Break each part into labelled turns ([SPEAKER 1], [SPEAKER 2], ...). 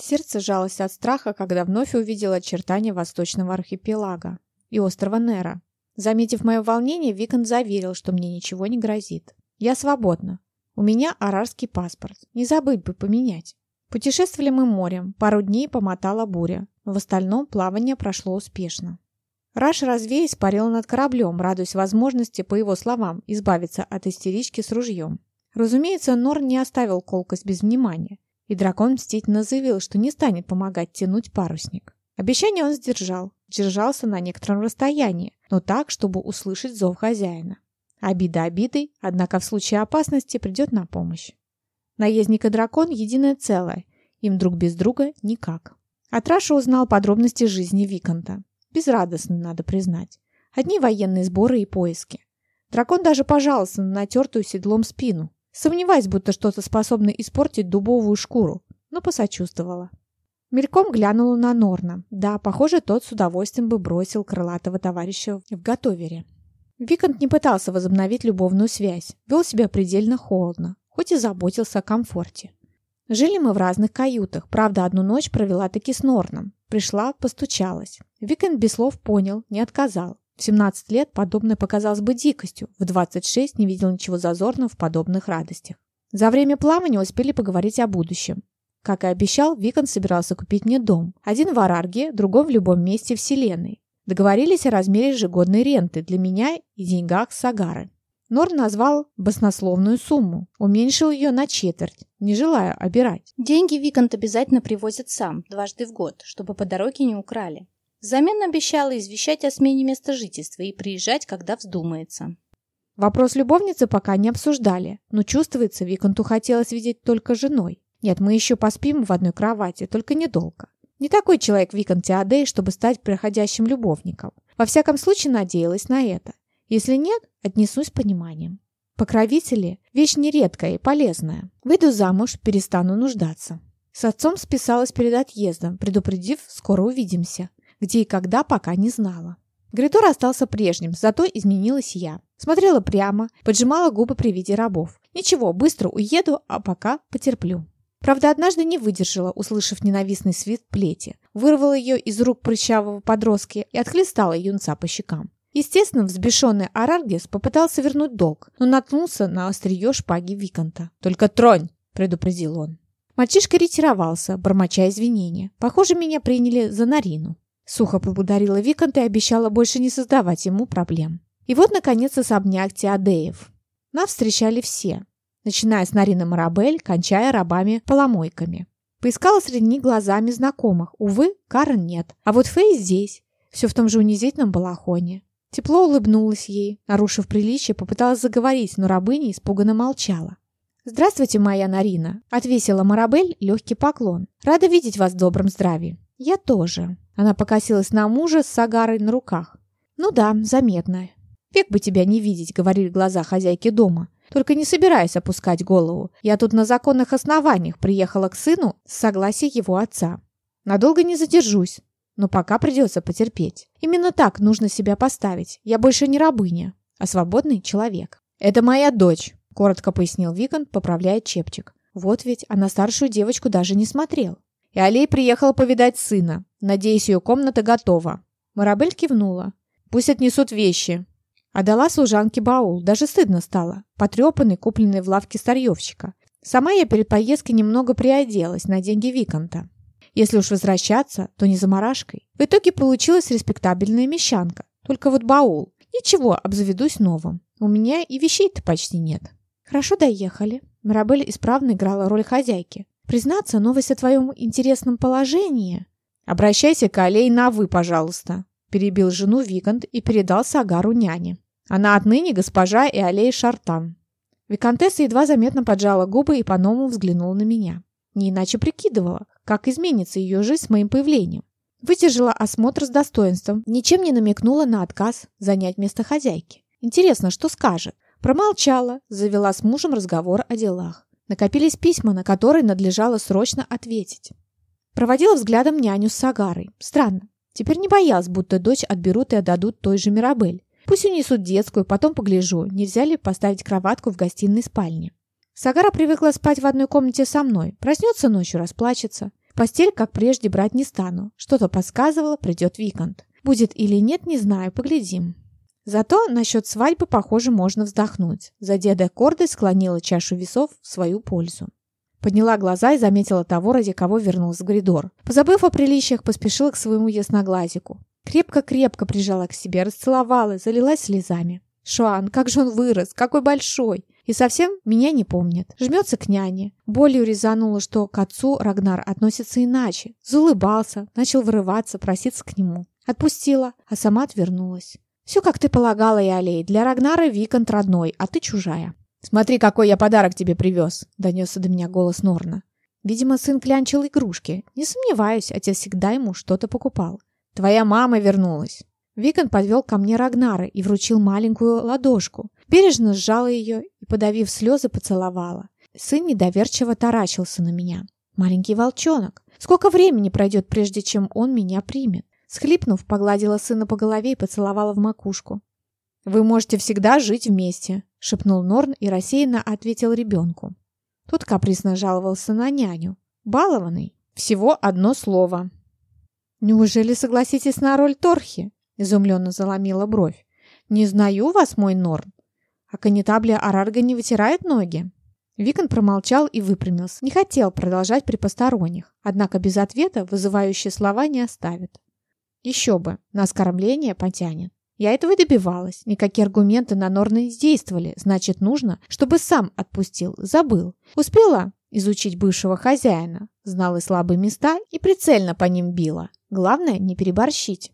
[SPEAKER 1] Сердце жалось от страха, когда вновь увидел очертания восточного архипелага и острова Нера. Заметив мое волнение, Викон заверил, что мне ничего не грозит. Я свободна. У меня арарский паспорт. Не забыть бы поменять. Путешествовали мы морем. Пару дней помотала буря. В остальном плавание прошло успешно. Раш развеясь парил над кораблем, радуясь возможности, по его словам, избавиться от истерички с ружьем. Разумеется, Нор не оставил колкость без внимания, и дракон мстительно заявил, что не станет помогать тянуть парусник. Обещание он сдержал, держался на некотором расстоянии, но так, чтобы услышать зов хозяина. Обида обидой, однако в случае опасности придет на помощь. Наездник и дракон – единое целое, им друг без друга никак. От Раша узнал подробности жизни Виконта. Безрадостно, надо признать. Одни военные сборы и поиски. Дракон даже пожаловался на натертую седлом спину. Сомневаясь, будто что-то способно испортить дубовую шкуру, но посочувствовала. Мельком глянула на Норна. Да, похоже, тот с удовольствием бы бросил крылатого товарища в готовере. Викант не пытался возобновить любовную связь, вел себя предельно холодно, хоть и заботился о комфорте. Жили мы в разных каютах, правда, одну ночь провела таки с Норном. Пришла, постучалась. Викант без слов понял, не отказал. В 17 лет подобное показалось бы дикостью, в 26 не видел ничего зазорного в подобных радостях. За время плавания успели поговорить о будущем. Как и обещал, Викон собирался купить мне дом. Один в Арарге, другой в любом месте Вселенной. Договорились о размере ежегодной ренты для меня и деньгах Сагары. Нор назвал баснословную сумму, уменьшил ее на четверть, не желая обирать.
[SPEAKER 2] Деньги Виконт обязательно привозит сам, дважды в год, чтобы по дороге не украли. Взамен обещала извещать о смене места жительства и приезжать, когда вздумается.
[SPEAKER 1] Вопрос любовницы пока не обсуждали, но чувствуется, Виконту хотелось видеть только женой. Нет, мы еще поспим в одной кровати, только недолго. Не такой человек Викон Теодей, чтобы стать проходящим любовником. Во всяком случае, надеялась на это. Если нет, отнесусь пониманием. Покровители – вещь нередкая и полезная. Выйду замуж, перестану нуждаться. С отцом списалась перед отъездом, предупредив, скоро увидимся где и когда пока не знала. Гритор остался прежним, зато изменилась я. Смотрела прямо, поджимала губы при виде рабов. Ничего, быстро уеду, а пока потерплю. Правда, однажды не выдержала, услышав ненавистный свист плети. Вырвала ее из рук прыщавого подростка и отхлестала юнца по щекам. Естественно, взбешенный Араргес попытался вернуть долг, но наткнулся на острие шпаги Виконта. «Только тронь!» – предупредил он. Мальчишка ретировался, бормоча извинения. Похоже, меня приняли за Нарину. Сухо поблагодарила Виконта и обещала больше не создавать ему проблем. И вот, наконец, особняк Теодеев. Нас встречали все, начиная с Нарины Марабель, кончая рабами-поломойками. Поискала среди них глазами знакомых. Увы, Карен нет. А вот Фэй здесь. Все в том же унизительном балахоне. Тепло улыбнулась ей. Нарушив приличие, попыталась заговорить, но рабыня испуганно молчала. «Здравствуйте, моя Нарина!» — отвесила Марабель легкий поклон. «Рада видеть вас в добром здравии». «Я тоже». Она покосилась на мужа с сагарой на руках. «Ну да, заметно. Век бы тебя не видеть», — говорили глаза хозяйки дома. «Только не собираюсь опускать голову. Я тут на законных основаниях приехала к сыну с согласия его отца. Надолго не задержусь, но пока придется потерпеть. Именно так нужно себя поставить. Я больше не рабыня, а свободный человек». «Это моя дочь», — коротко пояснил Викон, поправляя чепчик. Вот ведь, а на старшую девочку даже не смотрел. И Алей приехала повидать сына. Надеюсь, ее комната готова. Марабель кивнула. Пусть отнесут вещи. Отдала служанке баул. Даже стыдно стало. Потрепанный, купленный в лавке старьевщика. Сама я перед поездкой немного приоделась на деньги Виконта. Если уж возвращаться, то не заморашкой. В итоге получилась респектабельная мещанка. Только вот баул. Ничего, обзаведусь новым. У меня и вещей-то почти нет. Хорошо доехали. Марабель исправно играла роль хозяйки. Признаться, новость о твоем интересном положении «Обращайся к Алей на «вы», пожалуйста», – перебил жену Викант и передал Сагару няне. «Она отныне госпожа и Алей Шартан». Викантесса едва заметно поджала губы и по-новому взглянула на меня. Не иначе прикидывала, как изменится ее жизнь с моим появлением. Выдержала осмотр с достоинством, ничем не намекнула на отказ занять место хозяйки. Интересно, что скажет? Промолчала, завела с мужем разговор о делах. Накопились письма, на которые надлежало срочно ответить. Проводила взглядом няню с Сагарой. Странно. Теперь не боялась, будто дочь отберут и отдадут той же Мирабель. Пусть унесут детскую, потом погляжу, нельзя ли поставить кроватку в гостиной спальне. Сагара привыкла спать в одной комнате со мной. Проснется ночью, расплачется. постель, как прежде, брать не стану. Что-то подсказывало, придет Викант. Будет или нет, не знаю, поглядим. Зато насчет свадьбы, похоже, можно вздохнуть. За деда Корды склонила чашу весов в свою пользу. Подняла глаза и заметила того, ради кого вернулась в коридор. Позабыв о приличиях, поспешила к своему ясноглазику. Крепко-крепко прижала к себе, расцеловала, залилась слезами. Шуан, как же он вырос, какой большой! И совсем меня не помнит. Жмется к няне. Болью резануло, что к отцу Рагнар относится иначе. Заулыбался, начал вырываться, проситься к нему. Отпустила, а сама отвернулась. Все, как ты полагала, и Алей. Для Рагнара Викант родной, а ты чужая. «Смотри, какой я подарок тебе привез!» — донесся до меня голос Норна. Видимо, сын клянчил игрушки. Не сомневаюсь, отец всегда ему что-то покупал. «Твоя мама вернулась!» Викон подвел ко мне Рагнара и вручил маленькую ладошку. Бережно сжала ее и, подавив слезы, поцеловала. Сын недоверчиво таращился на меня. Маленький волчонок. Сколько времени пройдет, прежде чем он меня примет? Схлипнув, погладила сына по голове и поцеловала в макушку. «Вы можете всегда жить вместе», — шепнул Норн и рассеянно ответил ребенку. Тут капризно жаловался на няню. «Балованный. Всего одно слово». «Неужели согласитесь на роль Торхи?» изумленно заломила бровь. «Не знаю вас, мой Норн. А канитаблия Арарга не вытирает ноги?» Викон промолчал и выпрямился. Не хотел продолжать при посторонних, однако без ответа вызывающие слова не оставит. Еще бы, на оскорбление потянет. Я этого и добивалась. Никакие аргументы на Норна не действовали. Значит, нужно, чтобы сам отпустил, забыл. Успела изучить бывшего хозяина, знала слабые места и прицельно по ним била. Главное, не переборщить.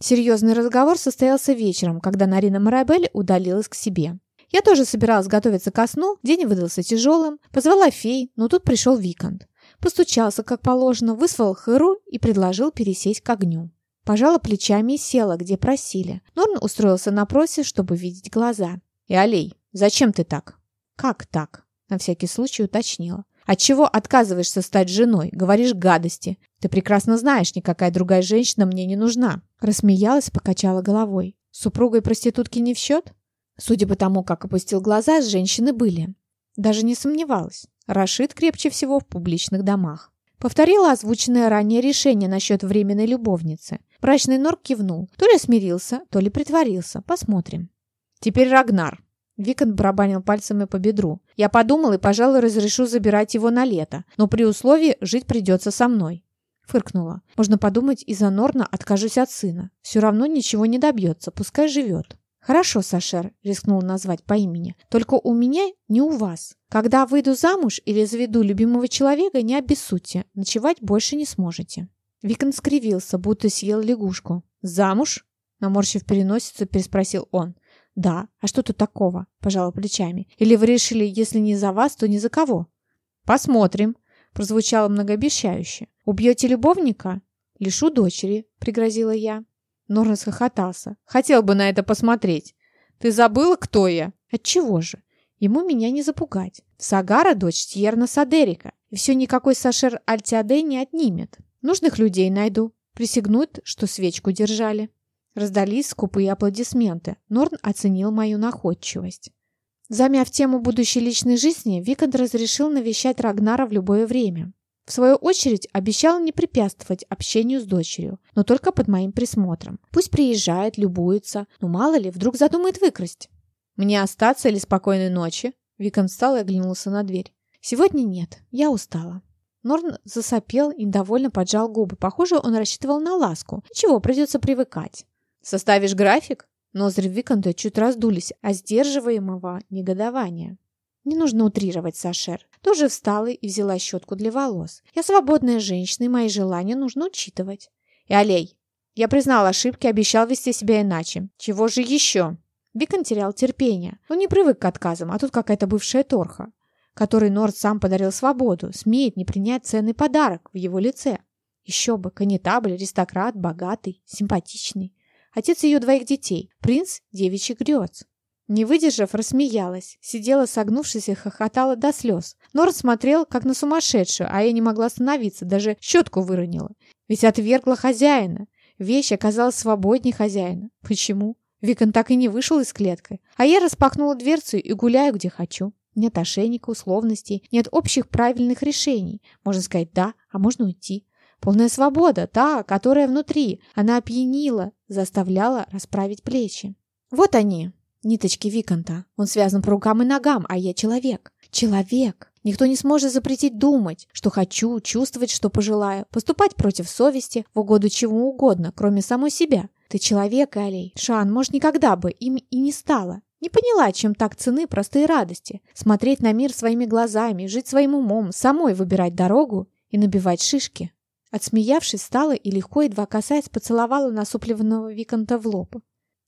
[SPEAKER 1] Серьезный разговор состоялся вечером, когда Нарина Марабель удалилась к себе. Я тоже собиралась готовиться ко сну, день выдался тяжелым, позвала фей, но тут пришел Викант. Постучался, как положено, вызвал Хэру и предложил пересесть к огню. Пожала плечами и села, где просили. Норн устроился напротив, чтобы видеть глаза. «И Алей, зачем ты так?» «Как так?» На всякий случай уточнила. Отчего отказываешься стать женой? Говоришь гадости. Ты прекрасно знаешь, никакая другая женщина мне не нужна. Рассмеялась, покачала головой. Супругой проститутки не в счет? Судя по тому, как опустил глаза, женщины были. Даже не сомневалась. Рашид крепче всего в публичных домах. Повторила озвученное ранее решение насчет временной любовницы. Брачный нор кивнул. То ли смирился, то ли притворился. Посмотрим. Теперь Рагнар. Викон барабанил пальцами по бедру. «Я подумал и, пожалуй, разрешу забирать его на лето, но при условии жить придется со мной». Фыркнула. «Можно подумать, из-за Норна откажусь от сына. Все равно ничего не добьется, пускай живет». «Хорошо, Сашер», — рискнул назвать по имени. «Только у меня, не у вас. Когда выйду замуж или заведу любимого человека, не обессудьте. Ночевать больше не сможете». Викон скривился, будто съел лягушку. «Замуж?» Наморщив переносицу, переспросил он. «Да, а что тут такого?» – пожала плечами. «Или вы решили, если не за вас, то не за кого?» «Посмотрим», – прозвучало многообещающе. «Убьете любовника?» «Лишу дочери», – пригрозила я. Норн расхохотался. «Хотел бы на это посмотреть. Ты забыла, кто я?» «Отчего же? Ему меня не запугать. Сагара – дочь Тьерна Садерика, и все никакой Сашер Альтиаде не отнимет. Нужных людей найду. Присягнут, что свечку держали». Раздались скупые аплодисменты. Норн оценил мою находчивость. Замяв тему будущей личной жизни, Виканд разрешил навещать Рагнара в любое время. В свою очередь, обещал не препятствовать общению с дочерью, но только под моим присмотром. Пусть приезжает, любуется, но мало ли, вдруг задумает выкрасть. «Мне остаться или спокойной ночи?» Викон встал и оглянулся на дверь. «Сегодня нет, я устала». Норн засопел и довольно поджал губы. Похоже, он рассчитывал на ласку. Ничего, придется привыкать. «Составишь график?» Ноздри Виконта чуть раздулись, а сдерживаемого негодования. Не нужно утрировать, Сашер. Тоже встала и взяла щетку для волос. Я свободная женщина, и мои желания нужно учитывать. И Алей, я признал ошибки, обещал вести себя иначе. Чего же еще? Бикон терял терпение. Он не привык к отказам, а тут какая-то бывшая торха, которой Норд сам подарил свободу, смеет не принять ценный подарок в его лице. Еще бы, конетабль, аристократ, богатый, симпатичный. Отец ее двоих детей, принц девичий грез. Не выдержав, рассмеялась. Сидела согнувшись и хохотала до слез. Нор смотрел, как на сумасшедшую, а я не могла остановиться, даже щетку выронила. Ведь отвергла хозяина. Вещь оказалась свободнее хозяина. Почему? Викон так и не вышел из клетки. А я распахнула дверцу и гуляю, где хочу. Нет ошейника, условностей, нет общих правильных решений. Можно сказать «да», а можно уйти. Полная свобода, та, которая внутри. Она опьянила, заставляла расправить плечи. Вот они, ниточки Виконта. Он связан по рукам и ногам, а я человек. Человек. Никто не сможет запретить думать, что хочу, чувствовать, что пожелаю, поступать против совести, в угоду чему угодно, кроме самой себя. Ты человек, Алей. Шан, может, никогда бы им и не стала. Не поняла, чем так цены простые радости. Смотреть на мир своими глазами, жить своим умом, самой выбирать дорогу и набивать шишки. Отсмеявшись, встала и легко, едва касаясь, поцеловала насупливанного Виконта в лоб.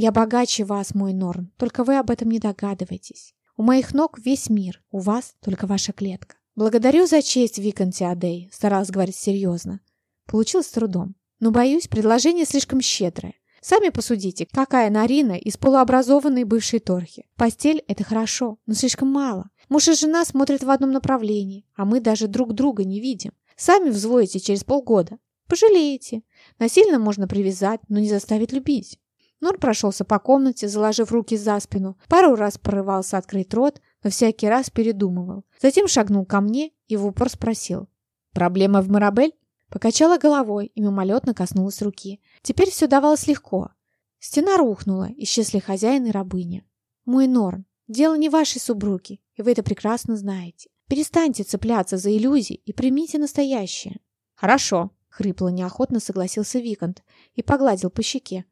[SPEAKER 1] «Я богаче вас, мой Норн, только вы об этом не догадываетесь. У моих ног весь мир, у вас только ваша клетка. Благодарю за честь, Викон Теодей, старалась говорить серьезно. Получилось с трудом. Но, боюсь, предложение слишком щедрое. Сами посудите, какая Нарина из полуобразованной бывшей торхи. Постель – это хорошо, но слишком мало. Муж и жена смотрят в одном направлении, а мы даже друг друга не видим. Сами взвоите через полгода. Пожалеете. Насильно можно привязать, но не заставить любить. Нур прошелся по комнате, заложив руки за спину, пару раз порывался открыть рот, но всякий раз передумывал. Затем шагнул ко мне и в упор спросил. «Проблема в Марабель?» Покачала головой и мимолетно коснулась руки. Теперь все давалось легко. Стена рухнула, исчезли хозяин и рабыня. «Мой Норн, дело не вашей супруги, и вы это прекрасно знаете. Перестаньте цепляться за иллюзии и примите настоящее». «Хорошо», — хрипло неохотно согласился Викант и погладил по щеке.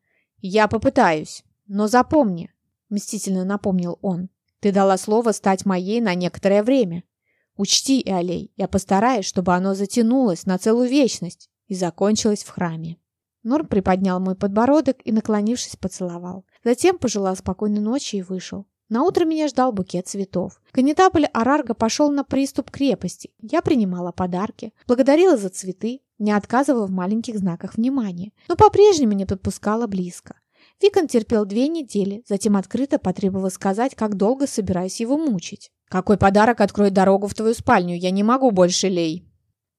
[SPEAKER 1] «Я попытаюсь, но запомни», — мстительно напомнил он, «ты дала слово стать моей на некоторое время. Учти, Иолей, я постараюсь, чтобы оно затянулось на целую вечность и закончилось в храме». Норм приподнял мой подбородок и, наклонившись, поцеловал. Затем пожелал спокойной ночи и вышел. На утро меня ждал букет цветов. Конетабль Арарга пошел на приступ крепости. Я принимала подарки, благодарила за цветы, не отказывала в маленьких знаках внимания, но по-прежнему не подпускала близко. Викон терпел две недели, затем открыто потребовал сказать, как долго собираюсь его мучить. «Какой подарок откроет дорогу в твою спальню? Я не могу больше, Лей!»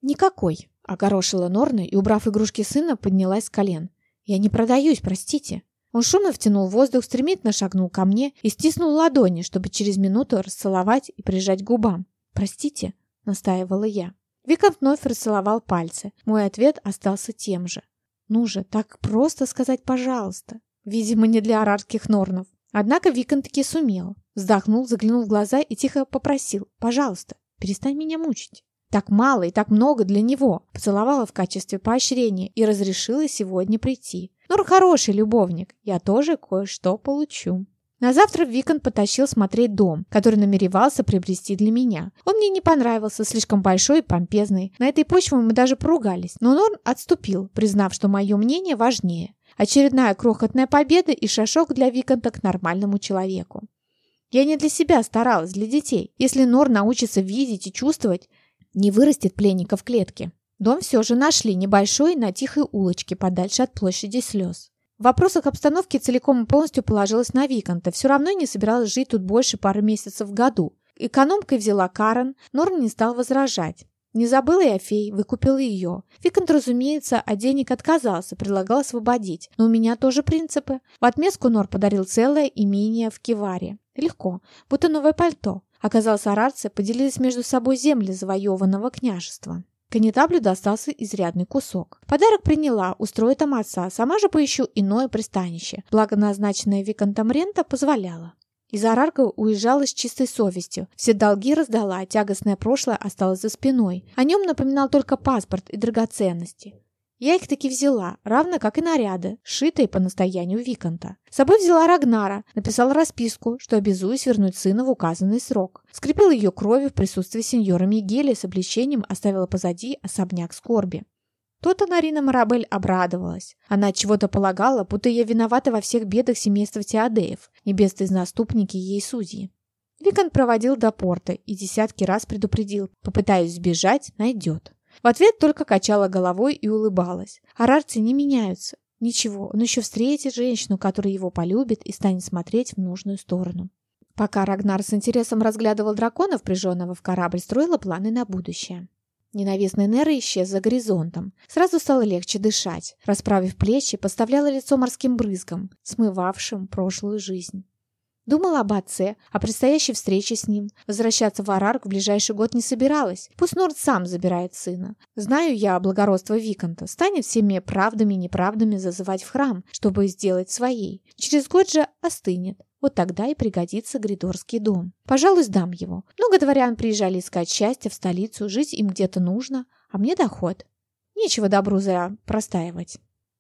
[SPEAKER 1] «Никакой», — огорошила Норна и, убрав игрушки сына, поднялась с колен. «Я не продаюсь, простите». Он шумно втянул воздух, стремительно шагнул ко мне и стиснул ладони, чтобы через минуту расцеловать и прижать к губам. «Простите», — настаивала я. Викант вновь расцеловал пальцы. Мой ответ остался тем же. Ну же, так просто сказать «пожалуйста». Видимо, не для арарских норнов. Однако Викант таки сумел. Вздохнул, заглянул в глаза и тихо попросил «пожалуйста, перестань меня мучить». Так мало и так много для него. Поцеловала в качестве поощрения и разрешила сегодня прийти. Нор хороший любовник. Я тоже кое-что получу. На завтра Викон потащил смотреть дом, который намеревался приобрести для меня. Он мне не понравился, слишком большой и помпезный. На этой почве мы даже поругались, но Норн отступил, признав, что мое мнение важнее. Очередная крохотная победа и шажок для Виконта к нормальному человеку. Я не для себя старалась, для детей. Если Нор научится видеть и чувствовать, не вырастет пленника в клетке. Дом все же нашли, небольшой, на тихой улочке, подальше от площади слез. В вопросах обстановки целиком и полностью положилась на Виконта. Все равно не собиралась жить тут больше пары месяцев в году. Экономкой взяла Карен, Норм не стал возражать. Не забыла я фей, выкупила ее. Виконт, разумеется, от денег отказался, предлагал освободить. Но у меня тоже принципы. В отместку Нор подарил целое имение в Киваре. Легко, будто новое пальто. Оказалось, арарцы поделились между собой земли завоеванного княжества. Конетаблю достался изрядный кусок. Подарок приняла, устрою там отца, сама же поищу иное пристанище. Благо назначенная Виконтом рента позволяла. Из Арарга уезжала с чистой совестью. Все долги раздала, тягостное прошлое осталось за спиной. О нем напоминал только паспорт и драгоценности. Я их таки взяла, равно как и наряды, сшитые по настоянию Виконта. С собой взяла Рагнара, написала расписку, что обязуюсь вернуть сына в указанный срок. Скрепила ее кровью в присутствии сеньора Мигеля с облегчением оставила позади особняк скорби. То-то Нарина Марабель обрадовалась. Она чего-то полагала, будто я виновата во всех бедах семейства Теодеев, небесные заступники ей судьи. Викон проводил до порта и десятки раз предупредил, попытаюсь сбежать, найдет. В ответ только качала головой и улыбалась. Арарцы не меняются. Ничего, он еще встретит женщину, которая его полюбит и станет смотреть в нужную сторону. Пока Рагнар с интересом разглядывал дракона, впряженного в корабль, строила планы на будущее. Ненавистный Нера исчез за горизонтом. Сразу стало легче дышать. Расправив плечи, поставляла лицо морским брызгом, смывавшим прошлую жизнь. Думала об отце, о предстоящей встрече с ним. Возвращаться в Арарк в ближайший год не собиралась. Пусть Норд сам забирает сына. Знаю я благородство Виконта. Станет всеми правдами и неправдами зазывать в храм, чтобы сделать своей. Через год же остынет. Вот тогда и пригодится Гридорский дом. Пожалуй, сдам его. Много дворян приезжали искать счастье в столицу, жить им где-то нужно, а мне доход. Нечего добру зря простаивать.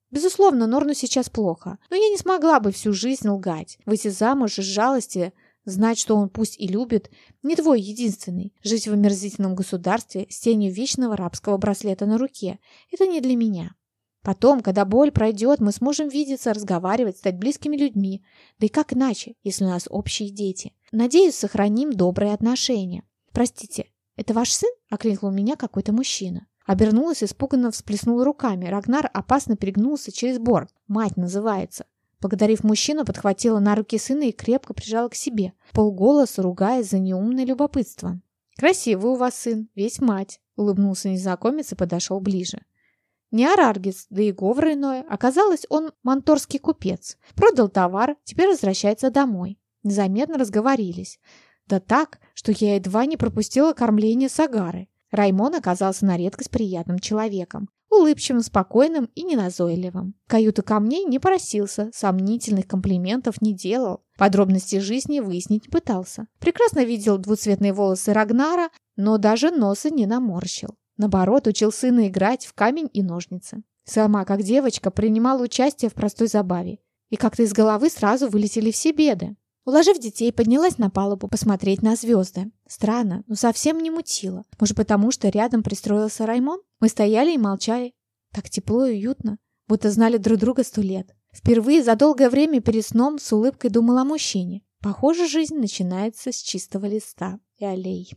[SPEAKER 1] Безусловно, Норну сейчас плохо, но я не смогла бы всю жизнь лгать, выйти замуж из жалости, знать, что он пусть и любит, не твой единственный, жить в омерзительном государстве с тенью вечного рабского браслета на руке. Это не для меня. Потом, когда боль пройдет, мы сможем видеться, разговаривать, стать близкими людьми. Да и как иначе, если у нас общие дети? Надеюсь, сохраним добрые отношения. Простите, это ваш сын? Окликнул меня какой-то мужчина. Обернулась, испуганно всплеснула руками. Рагнар опасно перегнулся через борт. Мать называется. Благодарив мужчину, подхватила на руки сына и крепко прижала к себе, полголоса ругаясь за неумное любопытство. «Красивый у вас сын, весь мать», — улыбнулся незнакомец и подошел ближе. Не Араргис, да и говор иное. Оказалось, он манторский купец. Продал товар, теперь возвращается домой. Незаметно разговорились. Да так, что я едва не пропустила кормление Сагары. Раймон оказался на редкость приятным человеком. Улыбчивым, спокойным и неназойливым. Каюта камней не просился, сомнительных комплиментов не делал. Подробности жизни выяснить не пытался. Прекрасно видел двуцветные волосы Рагнара, но даже носа не наморщил. Наоборот, учил сына играть в камень и ножницы. Сама, как девочка, принимала участие в простой забаве. И как-то из головы сразу вылетели все беды. Уложив детей, поднялась на палубу посмотреть на звезды. Странно, но совсем не мутило. Может, потому что рядом пристроился Раймон? Мы стояли и молчали. Так тепло и уютно, будто знали друг друга сто лет. Впервые за долгое время перед сном с улыбкой думала о мужчине. Похоже, жизнь начинается с чистого листа и аллей.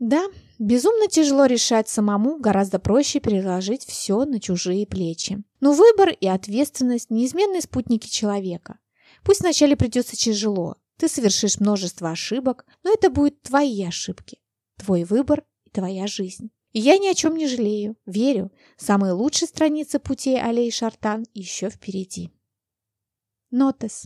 [SPEAKER 1] Да, безумно тяжело решать самому, гораздо проще переложить все на чужие плечи. Но выбор и ответственность – неизменные спутники человека. Пусть вначале придется тяжело, ты совершишь множество ошибок, но это будут твои ошибки, твой выбор и твоя жизнь. И я ни о чем не жалею, верю, самые лучшие страницы путей аллей Шартан еще впереди. Нотес.